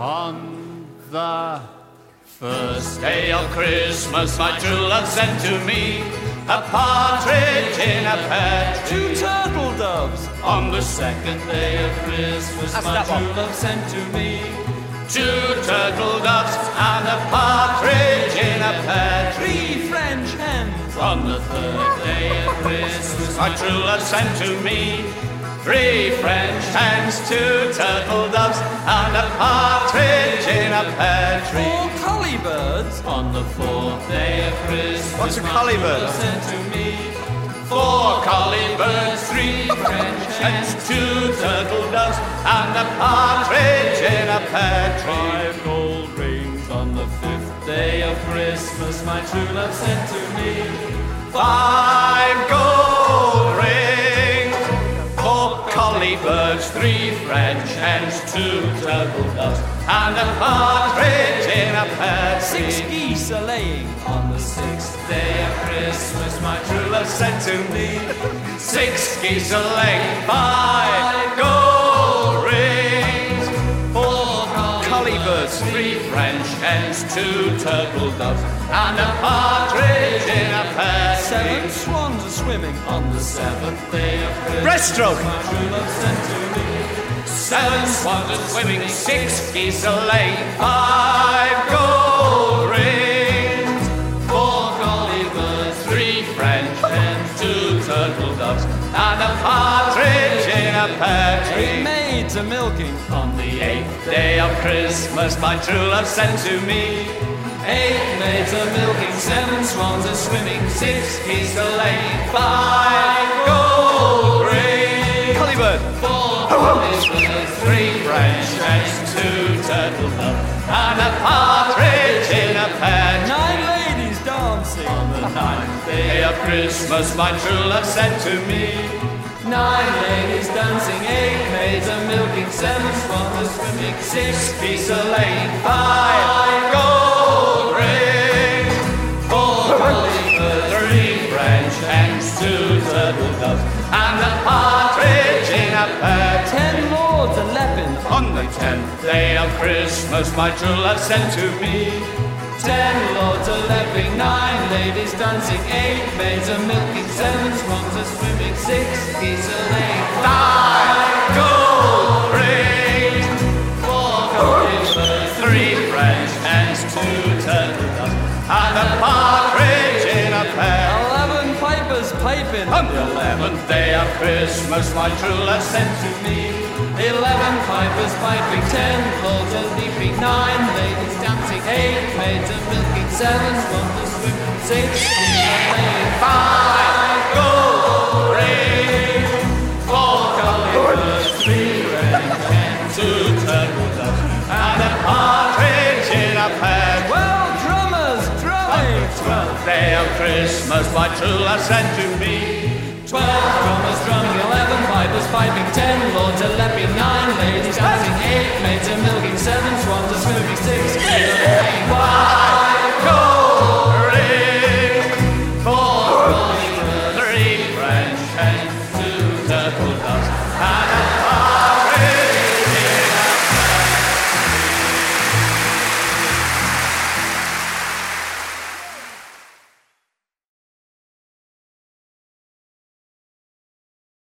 On the first day of Christmas, my true love sent to me a partridge in a pear tree. Two turtle doves. On the second day of Christmas, That's my true love sent to me two turtle doves and a partridge in a pear tree. Three French hens. On the third day of Christmas, my true love sent to me three French hens, two turtle doves, a partridge in a pear tree. Four collie birds. On the fourth day of Christmas, What's a my collie true bird? love sent to me four collie birds, three French hens, two turtle doves, and a partridge in a pear tree. Five gold rings on the fifth day of Christmas, my true love sent to me. Five Hens, two turtle doves, and a partridge in a pear tree. Six geese are laying. On the sixth day of Christmas, my true love sent to me six geese a laying, five gold rings, four collie birds, three French hens, two turtle doves, and a partridge in a pear tree. Seven swans are swimming. On the seventh day of Christmas, Breaststroke. my true love sent to me seven swans are swimming, six geese a laying, five gold rings, four collie birds, three French hens, two turtle doves, and a partridge in a pear Eight tree. maids are milking. On the eighth day of Christmas, my true love sent to me. Eight maids are milking, seven swans are swimming, six geese are laying, five gold bird. Four collies, three French hens, two turtle doves, and a partridge in a pear. Nine ladies dancing. On the ninth day of Christmas, my true love sent to me. Nine ladies dancing, eight maids are milking, seven swans are swimming, six geese are laying, five gold rings, four birds, three French hens, two turtle doves, Lepping. On the tenth day of Christmas, my true love sent to me. Ten lords are leaping, nine ladies dancing, eight maids are milking, seven swans are swimming, six geese are laying, five gold rings, four golden birds, three French hens, two turtle doves, and a partridge piping. On the eleventh day of Christmas, my true love sent to me. Eleven pipers piping, ten are leaping, nine ladies dancing, eight maids are milking, seven swans are swimming, six laying, five day of Christmas, my true love sent to me. Twelve drummers drumming, eleven pipers piping, ten lords a lepping, nine ladies dancing, eight maids a milking, seven swans a swimming, six.